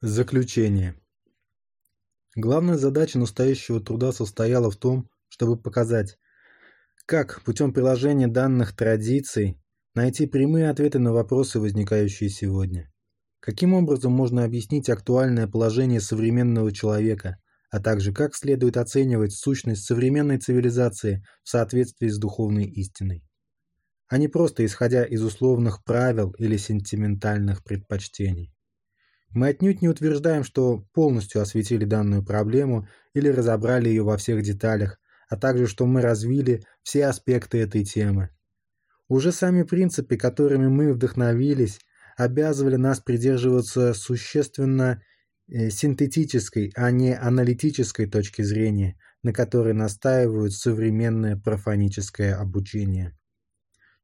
Заключение. Главная задача настоящего труда состояла в том, чтобы показать, как путем приложения данных традиций найти прямые ответы на вопросы, возникающие сегодня. Каким образом можно объяснить актуальное положение современного человека, а также как следует оценивать сущность современной цивилизации в соответствии с духовной истиной, а не просто исходя из условных правил или сентиментальных предпочтений. Мы отнюдь не утверждаем, что полностью осветили данную проблему или разобрали ее во всех деталях, а также что мы развили все аспекты этой темы. Уже сами принципы, которыми мы вдохновились, обязывали нас придерживаться существенно э, синтетической, а не аналитической точки зрения, на которой настаивают современное профаническое обучение.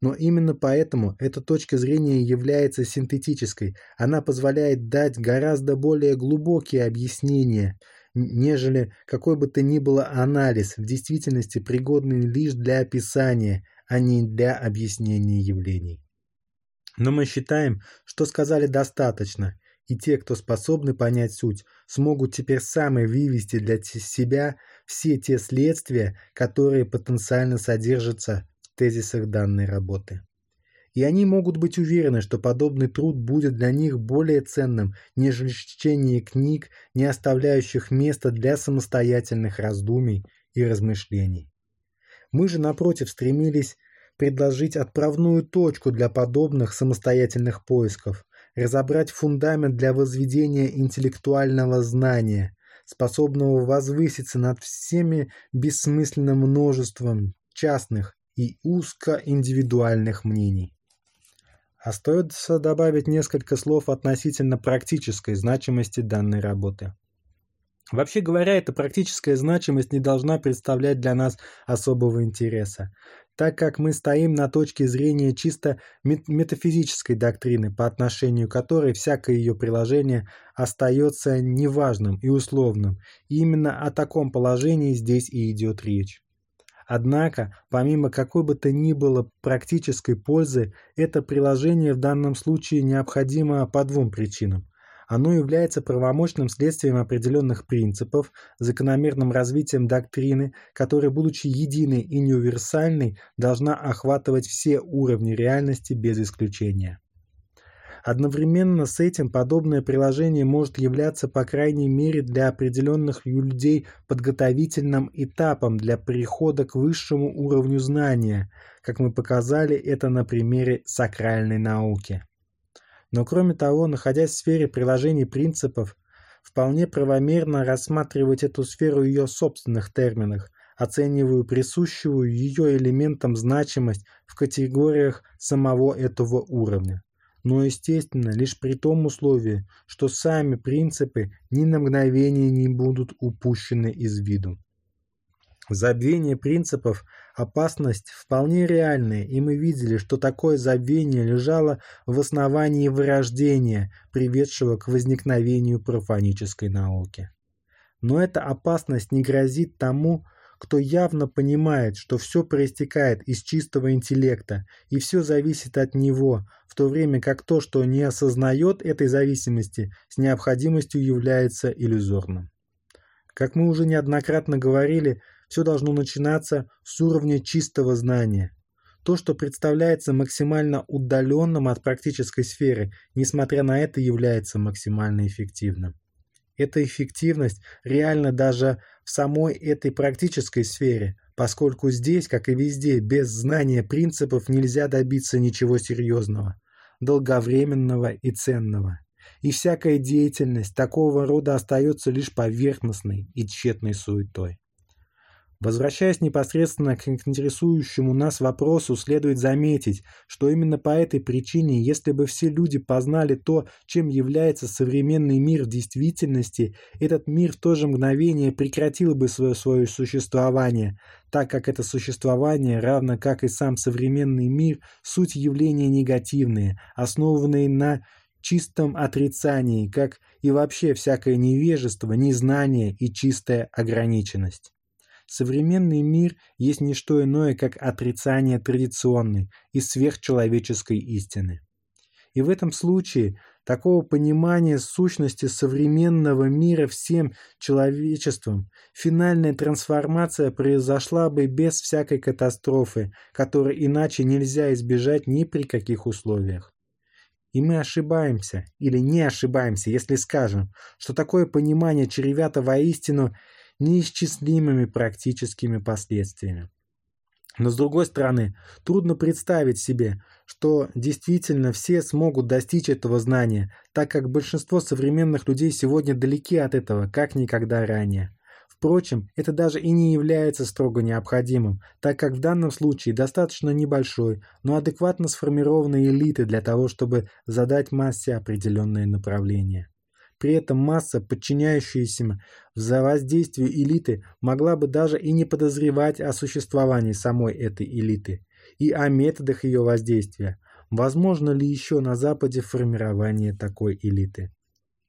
Но именно поэтому эта точка зрения является синтетической. Она позволяет дать гораздо более глубокие объяснения, нежели какой бы то ни было анализ, в действительности пригодный лишь для описания, а не для объяснения явлений. Но мы считаем, что сказали достаточно, и те, кто способны понять суть, смогут теперь сами вывести для себя все те следствия, которые потенциально содержатся тезисах данной работы. И они могут быть уверены, что подобный труд будет для них более ценным, нежели чтение книг, не оставляющих места для самостоятельных раздумий и размышлений. Мы же, напротив, стремились предложить отправную точку для подобных самостоятельных поисков, разобрать фундамент для возведения интеллектуального знания, способного возвыситься над всеми бессмысленным множеством частных, и узкоиндивидуальных мнений. А Остается добавить несколько слов относительно практической значимости данной работы. Вообще говоря, эта практическая значимость не должна представлять для нас особого интереса, так как мы стоим на точке зрения чисто метафизической доктрины, по отношению которой всякое ее приложение остается неважным и условным. И именно о таком положении здесь и идет речь. Однако, помимо какой бы то ни было практической пользы, это приложение в данном случае необходимо по двум причинам. Оно является правомощным следствием определенных принципов, закономерным развитием доктрины, которая, будучи единой и неуниверсальной, должна охватывать все уровни реальности без исключения. Одновременно с этим подобное приложение может являться, по крайней мере, для определенных людей подготовительным этапом для перехода к высшему уровню знания, как мы показали это на примере сакральной науки. Но кроме того, находясь в сфере приложений принципов, вполне правомерно рассматривать эту сферу в ее собственных терминах, оценивая присущую ее элементам значимость в категориях самого этого уровня но, естественно, лишь при том условии, что сами принципы ни на мгновение не будут упущены из виду. Забвение принципов – опасность вполне реальная, и мы видели, что такое забвение лежало в основании вырождения, приведшего к возникновению профанической науки. Но эта опасность не грозит тому, кто явно понимает, что все проистекает из чистого интеллекта, и все зависит от него, в то время как то, что не осознает этой зависимости, с необходимостью является иллюзорным. Как мы уже неоднократно говорили, все должно начинаться с уровня чистого знания. То, что представляется максимально удаленным от практической сферы, несмотря на это является максимально эффективным эта эффективность реально даже в самой этой практической сфере, поскольку здесь, как и везде, без знания принципов нельзя добиться ничего серьезного, долговременного и ценного. И всякая деятельность такого рода остается лишь поверхностной и тщетной суетой. Возвращаясь непосредственно к интересующему нас вопросу, следует заметить, что именно по этой причине, если бы все люди познали то, чем является современный мир в действительности, этот мир в то же мгновение прекратил бы свое, свое существование, так как это существование, равно как и сам современный мир, суть явления негативные, основанные на чистом отрицании, как и вообще всякое невежество, незнание и чистая ограниченность. Современный мир есть не что иное, как отрицание традиционной и сверхчеловеческой истины. И в этом случае такого понимания сущности современного мира всем человечеством финальная трансформация произошла бы без всякой катастрофы, которой иначе нельзя избежать ни при каких условиях. И мы ошибаемся или не ошибаемся, если скажем, что такое понимание чревято воистину неисчислимыми практическими последствиями. Но с другой стороны, трудно представить себе, что действительно все смогут достичь этого знания, так как большинство современных людей сегодня далеки от этого, как никогда ранее. Впрочем, это даже и не является строго необходимым, так как в данном случае достаточно небольшой, но адекватно сформированной элиты для того, чтобы задать массе определенное направление. При этом масса, подчиняющаяся за воздействию элиты, могла бы даже и не подозревать о существовании самой этой элиты и о методах ее воздействия. Возможно ли еще на Западе формирование такой элиты?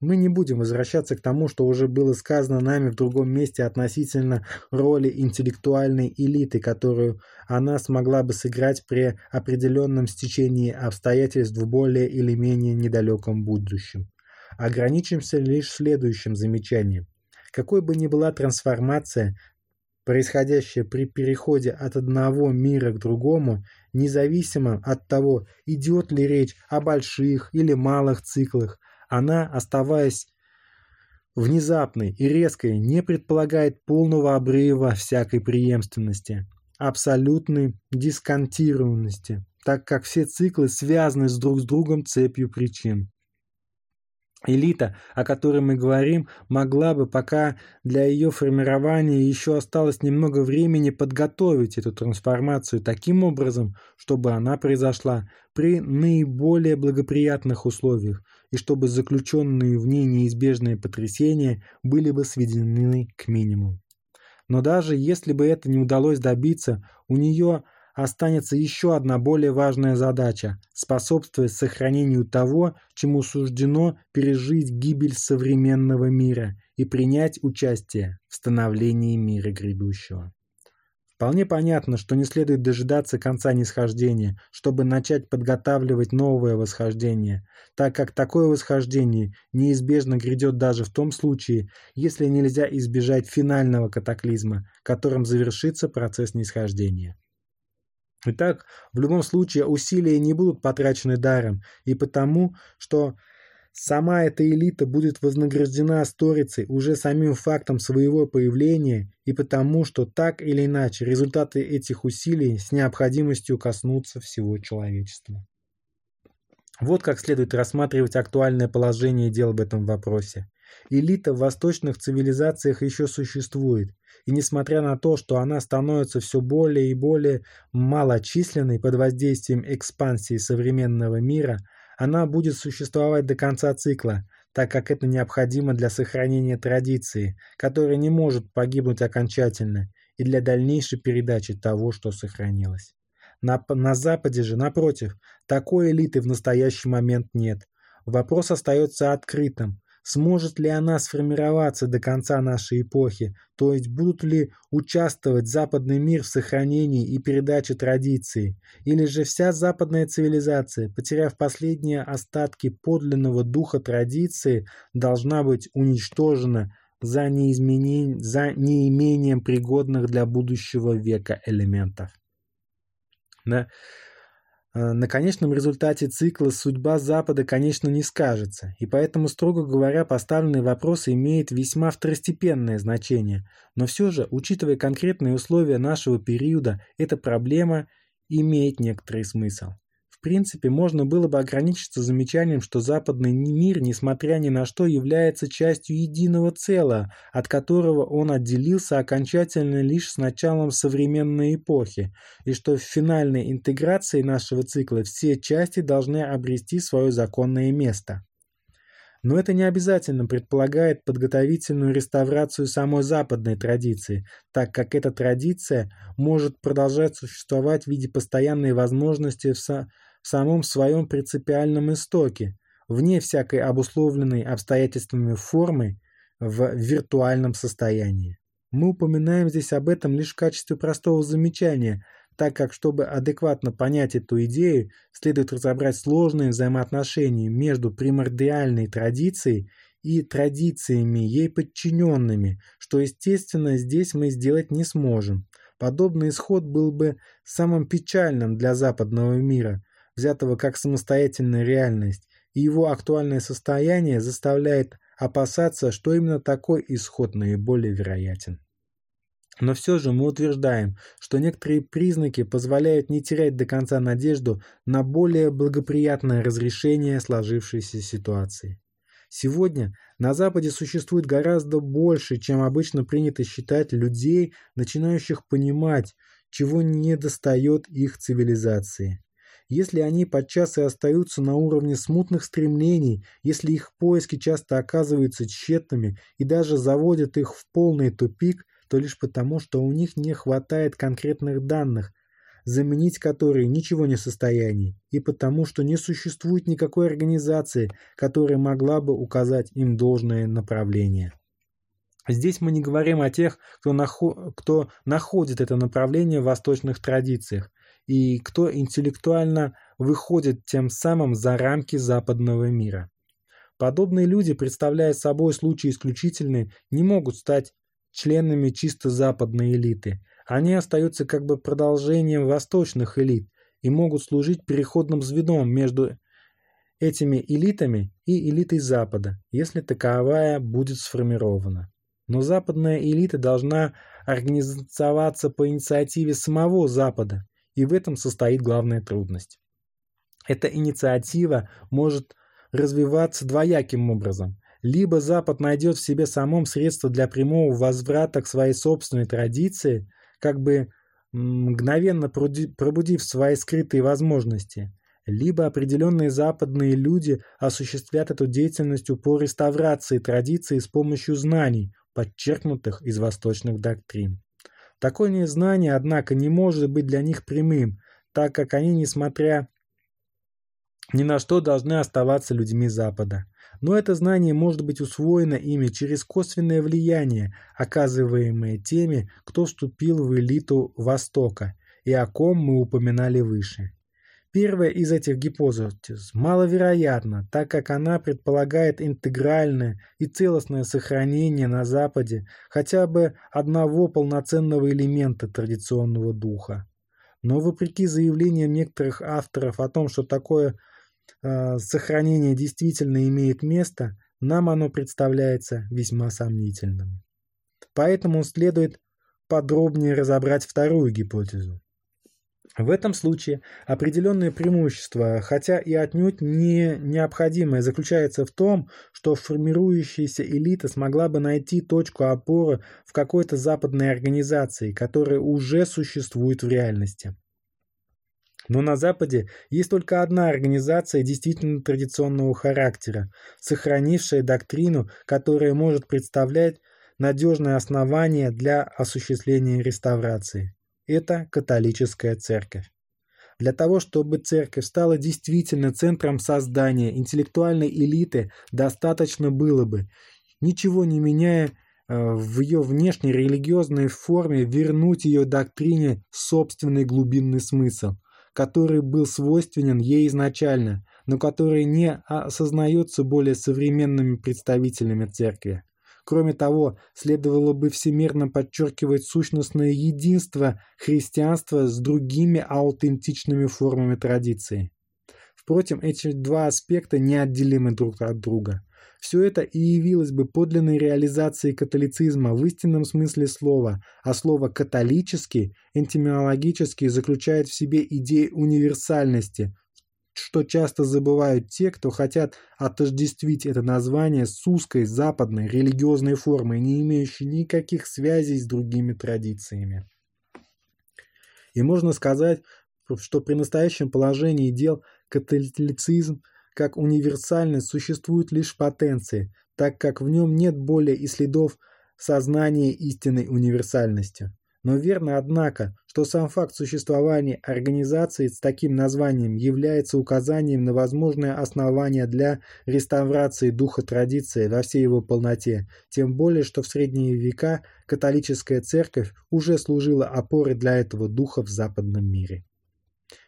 Мы не будем возвращаться к тому, что уже было сказано нами в другом месте относительно роли интеллектуальной элиты, которую она смогла бы сыграть при определенном стечении обстоятельств в более или менее недалеком будущем ограничимся лишь следующим замечанием. Какой бы ни была трансформация, происходящая при переходе от одного мира к другому, независимо от того, идет ли речь о больших или малых циклах, она, оставаясь внезапной и резкой, не предполагает полного обрыва всякой преемственности, абсолютной дисконтированности, так как все циклы связаны с друг с другом цепью причин элита, о которой мы говорим, могла бы пока для ее формирования еще осталось немного времени подготовить эту трансформацию таким образом, чтобы она произошла при наиболее благоприятных условиях и чтобы заключенные в ней неизбежные потрясения были бы сведены к минимуму. Но даже если бы это не удалось добиться, у нее – останется еще одна более важная задача – способствовать сохранению того, чему суждено пережить гибель современного мира и принять участие в становлении мира грядущего. Вполне понятно, что не следует дожидаться конца нисхождения, чтобы начать подготавливать новое восхождение, так как такое восхождение неизбежно грядет даже в том случае, если нельзя избежать финального катаклизма, которым завершится процесс нисхождения. Итак, в любом случае усилия не будут потрачены даром, и потому, что сама эта элита будет вознаграждена сторицей уже самим фактом своего появления, и потому, что так или иначе результаты этих усилий с необходимостью коснутся всего человечества. Вот как следует рассматривать актуальное положение дел в этом вопросе. Элита в восточных цивилизациях еще существует, и несмотря на то, что она становится все более и более малочисленной под воздействием экспансии современного мира, она будет существовать до конца цикла, так как это необходимо для сохранения традиции, которая не может погибнуть окончательно, и для дальнейшей передачи того, что сохранилось. На, на Западе же, напротив, такой элиты в настоящий момент нет. Вопрос остается открытым, Сможет ли она сформироваться до конца нашей эпохи? То есть будут ли участвовать западный мир в сохранении и передаче традиций? Или же вся западная цивилизация, потеряв последние остатки подлинного духа традиции, должна быть уничтожена за, за неимением пригодных для будущего века элементов? Да? Э, на конечном результате цикла судьба Запада, конечно, не скажется, и поэтому, строго говоря, поставленный вопрос имеет весьма второстепенное значение. Но все же, учитывая конкретные условия нашего периода, эта проблема имеет некоторый смысл принципе, можно было бы ограничиться замечанием, что западный мир, несмотря ни на что, является частью единого целого, от которого он отделился окончательно лишь с началом современной эпохи, и что в финальной интеграции нашего цикла все части должны обрести свое законное место. Но это не обязательно предполагает подготовительную реставрацию самой западной традиции, так как эта традиция может продолжать существовать в виде постоянной возможности в, со самом своем принципиальном истоке, вне всякой обусловленной обстоятельствами формы в виртуальном состоянии. Мы упоминаем здесь об этом лишь в качестве простого замечания, так как, чтобы адекватно понять эту идею, следует разобрать сложные взаимоотношения между примордиальной традицией и традициями, ей подчиненными, что, естественно, здесь мы сделать не сможем. Подобный исход был бы самым печальным для западного мира, взятого как самостоятельная реальность, и его актуальное состояние заставляет опасаться, что именно такой исход наиболее вероятен. Но все же мы утверждаем, что некоторые признаки позволяют не терять до конца надежду на более благоприятное разрешение сложившейся ситуации. Сегодня на Западе существует гораздо больше, чем обычно принято считать людей, начинающих понимать, чего не достает их цивилизации. Если они подчас и остаются на уровне смутных стремлений, если их поиски часто оказываются тщетными и даже заводят их в полный тупик, то лишь потому, что у них не хватает конкретных данных, заменить которые ничего не в состоянии, и потому, что не существует никакой организации, которая могла бы указать им должное направление. Здесь мы не говорим о тех, кто, нахо... кто находит это направление в восточных традициях – и кто интеллектуально выходит тем самым за рамки западного мира. Подобные люди, представляя собой случаи исключительные, не могут стать членами чисто западной элиты. Они остаются как бы продолжением восточных элит и могут служить переходным звеном между этими элитами и элитой Запада, если таковая будет сформирована. Но западная элита должна организоваться по инициативе самого Запада, и в этом состоит главная трудность. Эта инициатива может развиваться двояким образом. Либо Запад найдет в себе самом средства для прямого возврата к своей собственной традиции, как бы мгновенно пробудив свои скрытые возможности, либо определенные западные люди осуществят эту деятельность по реставрации традиции с помощью знаний, подчеркнутых из восточных доктрин. Такое незнание, однако, не может быть для них прямым, так как они, несмотря ни на что, должны оставаться людьми Запада. Но это знание может быть усвоено ими через косвенное влияние, оказываемое теми, кто вступил в элиту Востока и о ком мы упоминали выше. Первая из этих гипотез маловероятна, так как она предполагает интегральное и целостное сохранение на Западе хотя бы одного полноценного элемента традиционного духа. Но вопреки заявлениям некоторых авторов о том, что такое э, сохранение действительно имеет место, нам оно представляется весьма сомнительным. Поэтому следует подробнее разобрать вторую гипотезу. В этом случае определенное преимущество, хотя и отнюдь не необходимое, заключается в том, что формирующаяся элита смогла бы найти точку опоры в какой-то западной организации, которая уже существует в реальности. Но на Западе есть только одна организация действительно традиционного характера, сохранившая доктрину, которая может представлять надежное основание для осуществления реставрации это католическая церковь. Для того, чтобы церковь стала действительно центром создания интеллектуальной элиты, достаточно было бы, ничего не меняя э, в ее внешней религиозной форме, вернуть ее доктрине собственный глубинный смысл, который был свойственен ей изначально, но который не осознается более современными представителями церкви. Кроме того, следовало бы всемирно подчеркивать сущностное единство христианства с другими аутентичными формами традиции. Впрочем, эти два аспекта неотделимы друг от друга. Все это и явилось бы подлинной реализацией католицизма в истинном смысле слова, а слово «католический» энтимиологически заключает в себе идею универсальности, что часто забывают те, кто хотят отождествить это название с узкой западной религиозной формой, не имеющей никаких связей с другими традициями. И можно сказать, что при настоящем положении дел католицизм как универсальность существует лишь в потенции, так как в нем нет более и следов сознания истинной универсальности. Но верно, однако, что сам факт существования организации с таким названием является указанием на возможное основание для реставрации духа традиции во всей его полноте, тем более, что в средние века католическая церковь уже служила опорой для этого духа в западном мире.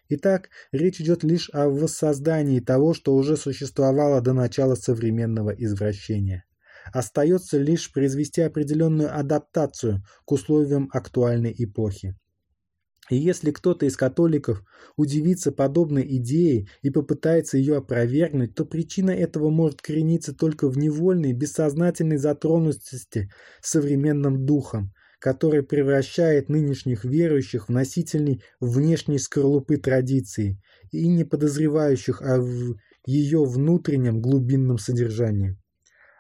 Итак, речь идет лишь о воссоздании того, что уже существовало до начала современного извращения. Остается лишь произвести определенную адаптацию к условиям актуальной эпохи. И если кто-то из католиков удивится подобной идеей и попытается ее опровергнуть, то причина этого может корениться только в невольной, бессознательной затронутости современным духом, который превращает нынешних верующих в носителей внешней скорлупы традиции и не подозревающих о ее внутреннем глубинном содержании.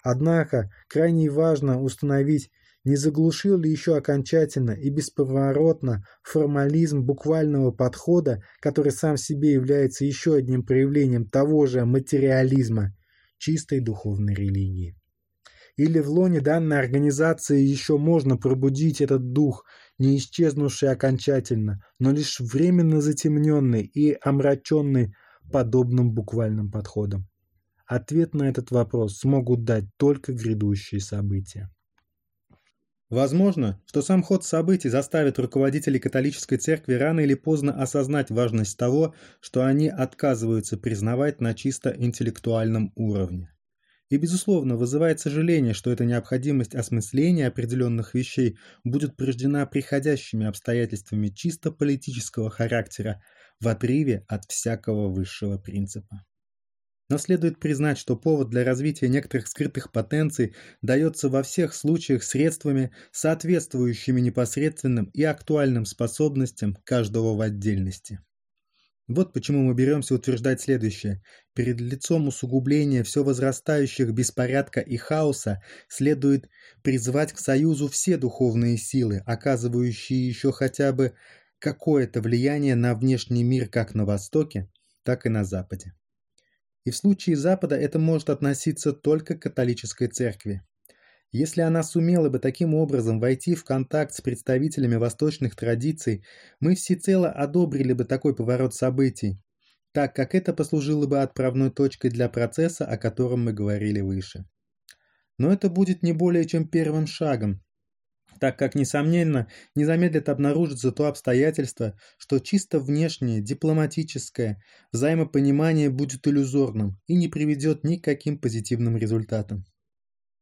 Однако крайне важно установить, не заглушил ли еще окончательно и бесповоротно формализм буквального подхода, который сам себе является еще одним проявлением того же материализма, чистой духовной религии. Или в лоне данной организации еще можно пробудить этот дух, не исчезнувший окончательно, но лишь временно затемненный и омраченный подобным буквальным подходом. Ответ на этот вопрос смогут дать только грядущие события. Возможно, что сам ход событий заставит руководителей католической церкви рано или поздно осознать важность того, что они отказываются признавать на чисто интеллектуальном уровне. И, безусловно, вызывает сожаление, что эта необходимость осмысления определенных вещей будет порождена приходящими обстоятельствами чисто политического характера в отрыве от всякого высшего принципа. Но следует признать, что повод для развития некоторых скрытых потенций дается во всех случаях средствами, соответствующими непосредственным и актуальным способностям каждого в отдельности. Вот почему мы беремся утверждать следующее. Перед лицом усугубления все возрастающих беспорядка и хаоса следует призвать к союзу все духовные силы, оказывающие еще хотя бы какое-то влияние на внешний мир как на Востоке, так и на Западе. И в случае Запада это может относиться только к католической церкви. Если она сумела бы таким образом войти в контакт с представителями восточных традиций, мы всецело одобрили бы такой поворот событий, так как это послужило бы отправной точкой для процесса, о котором мы говорили выше. Но это будет не более чем первым шагом, так как, несомненно, не замедлит обнаружиться то обстоятельство, что чисто внешнее, дипломатическое взаимопонимание будет иллюзорным и не приведет ни к каким позитивным результатам.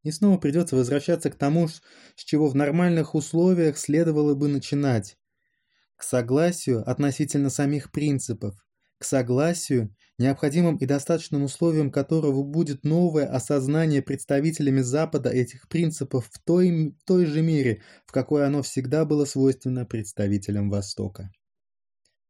И снова придется возвращаться к тому, с чего в нормальных условиях следовало бы начинать – к согласию относительно самих принципов, к согласию, необходимым и достаточным условием которого будет новое осознание представителями Запада этих принципов в той, той же мере, в какой оно всегда было свойственно представителям Востока.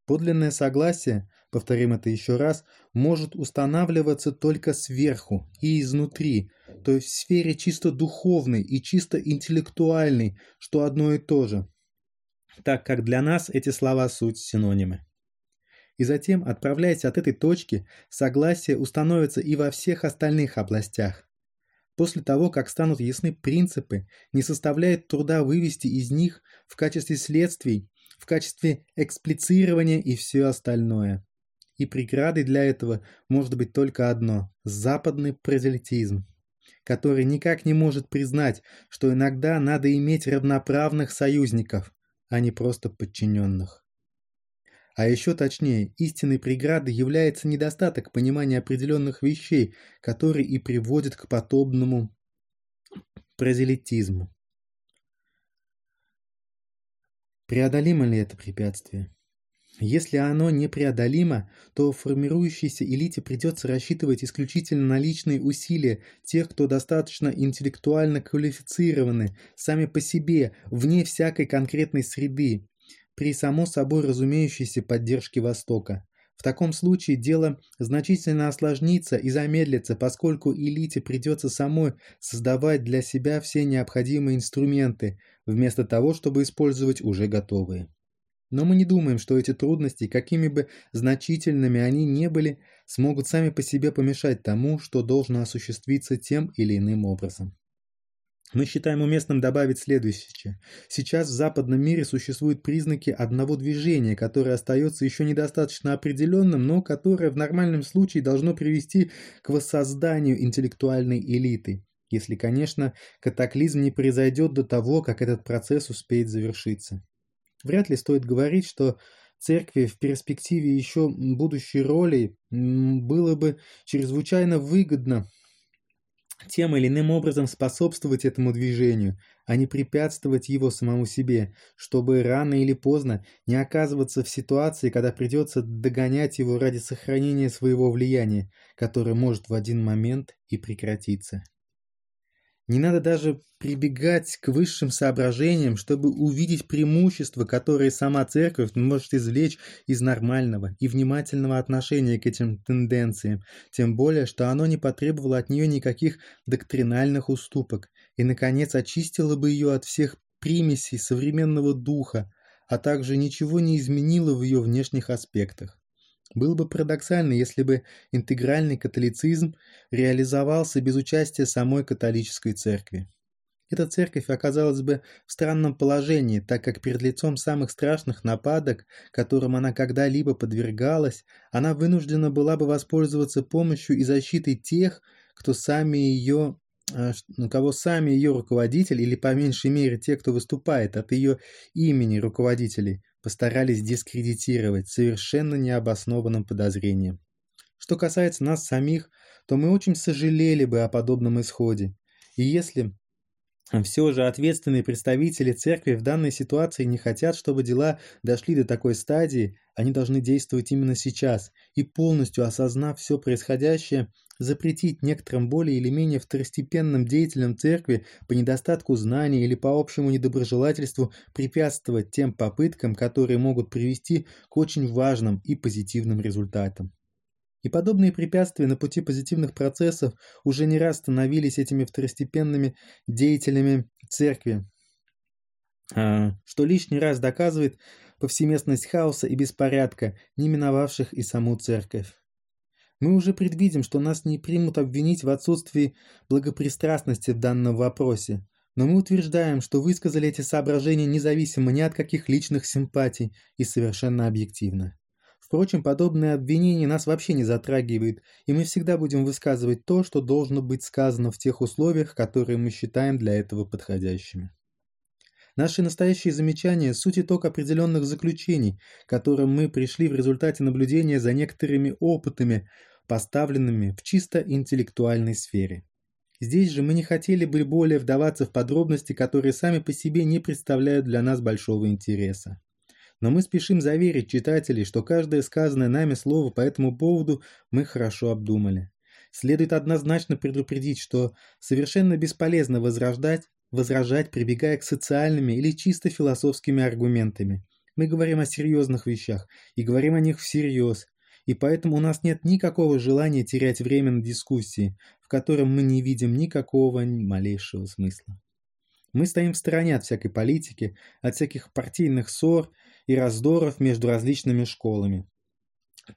Подлинное согласие, повторим это еще раз, может устанавливаться только сверху и изнутри, то есть в сфере чисто духовной и чисто интеллектуальной, что одно и то же, так как для нас эти слова суть синонимы и затем, отправляясь от этой точки, согласие установится и во всех остальных областях. После того, как станут ясны принципы, не составляет труда вывести из них в качестве следствий, в качестве эксплицирования и все остальное. И преградой для этого может быть только одно – западный прозелитизм, который никак не может признать, что иногда надо иметь равноправных союзников, а не просто подчиненных. А еще точнее, истинной преградой является недостаток понимания определенных вещей, который и приводит к подобному прозелитизму. Преодолимо ли это препятствие? Если оно непреодолимо, то формирующейся элите придется рассчитывать исключительно на личные усилия тех, кто достаточно интеллектуально квалифицированы, сами по себе, вне всякой конкретной среды, при само собой разумеющейся поддержке Востока. В таком случае дело значительно осложнится и замедлится, поскольку элите придется самой создавать для себя все необходимые инструменты, вместо того, чтобы использовать уже готовые. Но мы не думаем, что эти трудности, какими бы значительными они не были, смогут сами по себе помешать тому, что должно осуществиться тем или иным образом. Мы считаем уместным добавить следующее. Сейчас в западном мире существуют признаки одного движения, которое остается еще недостаточно определенным, но которое в нормальном случае должно привести к воссозданию интеллектуальной элиты. Если, конечно, катаклизм не произойдет тем или иным образом способствовать этому движению, а не препятствовать его самому себе, чтобы рано или поздно не оказываться в ситуации, когда придется догонять его ради сохранения своего влияния, которое может в один момент и прекратиться. Не надо даже прибегать к высшим соображениям, чтобы увидеть преимущества, которые сама церковь может извлечь из нормального и внимательного отношения к этим тенденциям, тем более, что оно не потребовало от нее никаких доктринальных уступок и, наконец, очистило бы ее от всех примесей современного духа, а также ничего не изменило в ее внешних аспектах. Было бы парадоксально, если бы интегральный католицизм реализовался без участия самой католической церкви. Эта церковь оказалась бы в странном положении, так как перед лицом самых страшных нападок, которым она когда-либо подвергалась, она вынуждена была бы воспользоваться помощью и защитой тех, кто сами ее э, ну, кого сами ее руководитель или по меньшей мере те, кто выступает от ее имени руководителей, постарались дискредитировать совершенно необоснованным подозрением. Что касается нас самих, то мы очень сожалели бы о подобном исходе. И если все же ответственные представители церкви в данной ситуации не хотят, чтобы дела дошли до такой стадии, они должны действовать именно сейчас и полностью осознав все происходящее, запретить некоторым более или менее второстепенным деятелям церкви по недостатку знаний или по общему недоброжелательству препятствовать тем попыткам, которые могут привести к очень важным и позитивным результатам. И подобные препятствия на пути позитивных процессов уже не раз становились этими второстепенными деятелями церкви, а, что лишний раз доказывает, повсеместность хаоса и беспорядка, не миновавших и саму церковь. Мы уже предвидим, что нас не примут обвинить в отсутствии благопристрастности в данном вопросе, но мы утверждаем, что высказали эти соображения независимо ни от каких личных симпатий и совершенно объективно. Впрочем, подобное обвинение нас вообще не затрагивает, и мы всегда будем высказывать то, что должно быть сказано в тех условиях, которые мы считаем для этого подходящими. Наши настоящие замечания – суть итог определенных заключений, к которым мы пришли в результате наблюдения за некоторыми опытами, поставленными в чисто интеллектуальной сфере. Здесь же мы не хотели бы более вдаваться в подробности, которые сами по себе не представляют для нас большого интереса. Но мы спешим заверить читателей, что каждое сказанное нами слово по этому поводу мы хорошо обдумали. Следует однозначно предупредить, что совершенно бесполезно возрождать возражать, прибегая к социальными или чисто философскими аргументами. Мы говорим о серьезных вещах и говорим о них всерьез, и поэтому у нас нет никакого желания терять время на дискуссии, в котором мы не видим никакого малейшего смысла. Мы стоим в стороне от всякой политики, от всяких партийных ссор и раздоров между различными школами.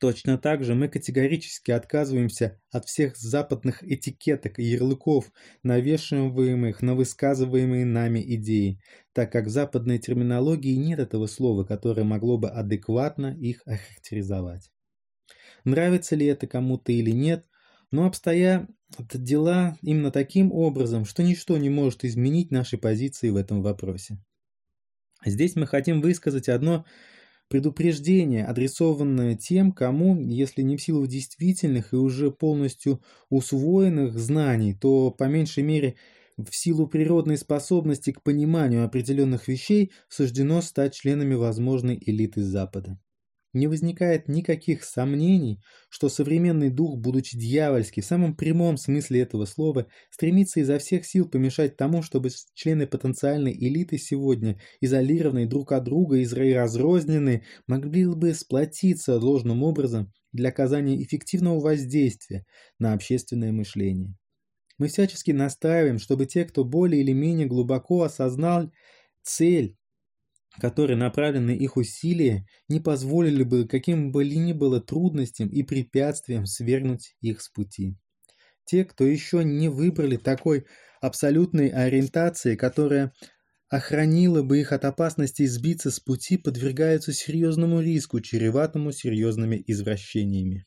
Точно так же мы категорически отказываемся от всех западных этикеток и ярлыков, навешиваемых на высказываемые нами идеи, так как в западной терминологии нет этого слова, которое могло бы адекватно их охарактеризовать. Нравится ли это кому-то или нет, но обстоят дела именно таким образом, что ничто не может изменить наши позиции в этом вопросе. Здесь мы хотим высказать одно предупреждение, адресованное тем, кому, если не в силу действительных и уже полностью усвоенных знаний, то по меньшей мере в силу природной способности к пониманию определенных вещей суждено стать членами возможной элиты Запада. Не возникает никаких сомнений, что современный дух, будучи дьявольский, в самом прямом смысле этого слова, стремится изо всех сил помешать тому, чтобы члены потенциальной элиты сегодня, изолированные друг от друга и разрозненные, могли бы сплотиться ложным образом для оказания эффективного воздействия на общественное мышление. Мы всячески настаиваем, чтобы те, кто более или менее глубоко осознал цель которые, направлены их усилия, не позволили бы каким бы ни было трудностям и препятствиям свергнуть их с пути. Те, кто еще не выбрали такой абсолютной ориентации, которая охранила бы их от опасности сбиться с пути, подвергаются серьезному риску, чреватому серьезными извращениями.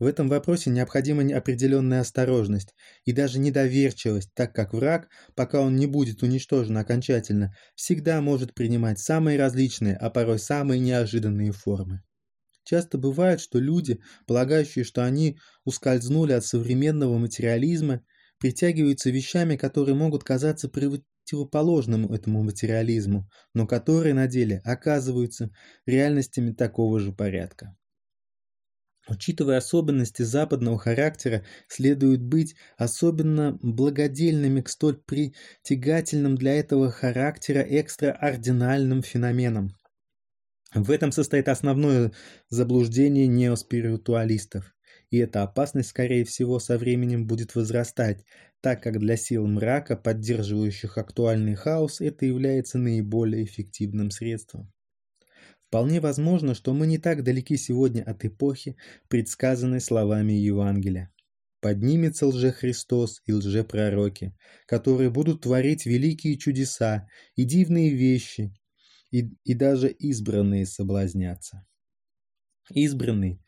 В этом вопросе необходима определенная осторожность и даже недоверчивость, так как враг, пока он не будет уничтожен окончательно, всегда может принимать самые различные, а порой самые неожиданные формы. Часто бывает, что люди, полагающие, что они ускользнули от современного материализма, притягиваются вещами, которые могут казаться противоположным этому материализму, но которые на деле оказываются реальностями такого же порядка. Учитывая особенности западного характера, следует быть особенно благодельными к столь притягательным для этого характера экстраординальным феноменам. В этом состоит основное заблуждение неоспиритуалистов. И эта опасность, скорее всего, со временем будет возрастать, так как для сил мрака, поддерживающих актуальный хаос, это является наиболее эффективным средством. Вполне возможно, что мы не так далеки сегодня от эпохи, предсказанной словами Евангелия. Поднимется лжехристос и лжепророки, которые будут творить великие чудеса и дивные вещи, и, и даже избранные соблазнятся. Избранный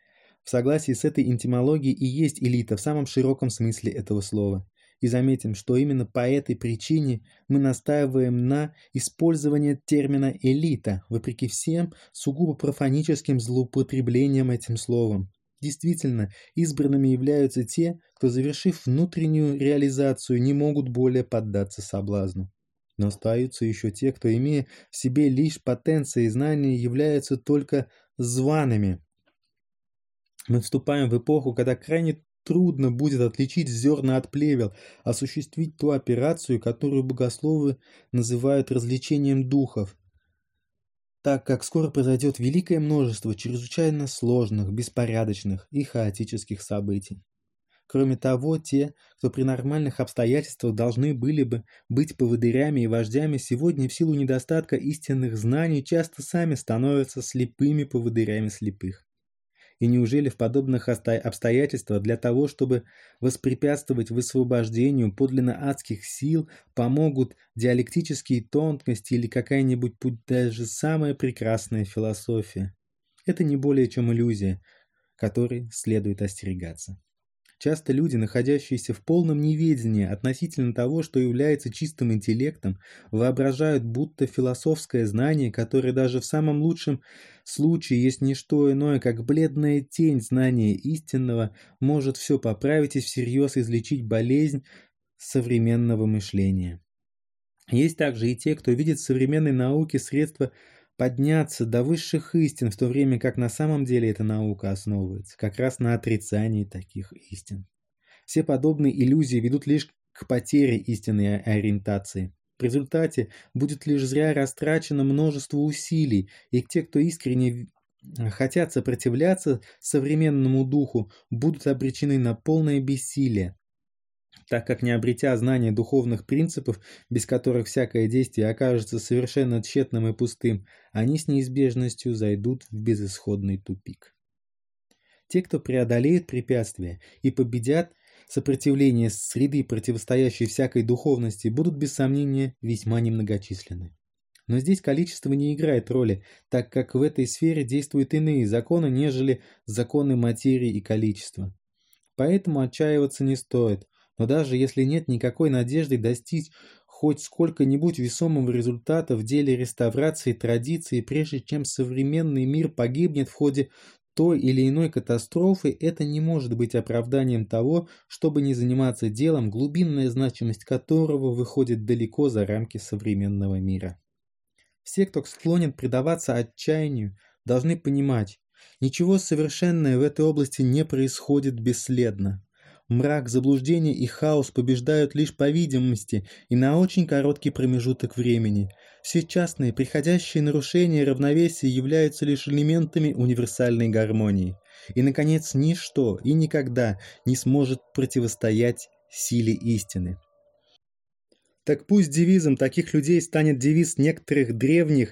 в согласии с этой интимологией и есть элита в самом широком смысле этого слова. И заметим, что именно по этой причине мы настаиваем на использовании термина «элита», вопреки всем сугубо профаническим злоупотреблениям этим словом. Действительно, избранными являются те, кто, завершив внутреннюю реализацию, не могут более поддаться соблазну. Но остаются еще те, кто, имея в себе лишь потенции и знания, являются только зваными. Мы вступаем в эпоху, когда крайне трудно будет отличить зерна от плевел, осуществить ту операцию, которую богословы называют развлечением духов, так как скоро произойдет великое множество чрезвычайно сложных, беспорядочных и хаотических событий. Кроме того, те, кто при нормальных обстоятельствах должны были бы быть поводырями и вождями, сегодня в силу недостатка истинных знаний часто сами становятся слепыми поводырями слепых. И неужели в подобных обстоятельствах для того, чтобы воспрепятствовать высвобождению подлинно адских сил, помогут диалектические тонкости или какая-нибудь путь даже самая прекрасная философия? Это не более чем иллюзия, которой следует остерегаться. Часто люди, находящиеся в полном неведении относительно того, что является чистым интеллектом, воображают, будто философское знание, которое даже в самом лучшем случае есть не что иное, как бледная тень знания истинного, может все поправить и всерьез излечить болезнь современного мышления. Есть также и те, кто видит в современной науке средства подняться до высших истин, в то время как на самом деле эта наука основывается как раз на отрицании таких истин. Все подобные иллюзии ведут лишь к потере истинной ориентации. В результате будет лишь зря растрачено множество усилий, и те, кто искренне хотят сопротивляться современному духу, будут обречены на полное бессилие, так как не обретя знания духовных принципов, без которых всякое действие окажется совершенно тщетным и пустым, они с неизбежностью зайдут в безысходный тупик. Те, кто преодолеет препятствия и победят сопротивление среды, противостоящей всякой духовности, будут без сомнения весьма немногочисленны. Но здесь количество не играет роли, так как в этой сфере действуют иные законы, нежели законы материи и количества. Поэтому отчаиваться не стоит, но даже если нет никакой надежды достичь хоть сколько-нибудь весомого результата в деле реставрации традиции, прежде чем современный мир погибнет в ходе той или иной катастрофы, это не может быть оправданием того, чтобы не заниматься делом, глубинная значимость которого выходит далеко за рамки современного мира. Все, кто склонен предаваться отчаянию, должны понимать, ничего совершенное в этой области не происходит бесследно мрак заблуждение и хаос побеждают лишь по видимости и на очень короткий промежуток времени. Все частные, приходящие нарушения равновесия являются лишь элементами универсальной гармонии. И, наконец, ничто и никогда не сможет противостоять силе истины. Так пусть девизом таких людей станет девиз некоторых древних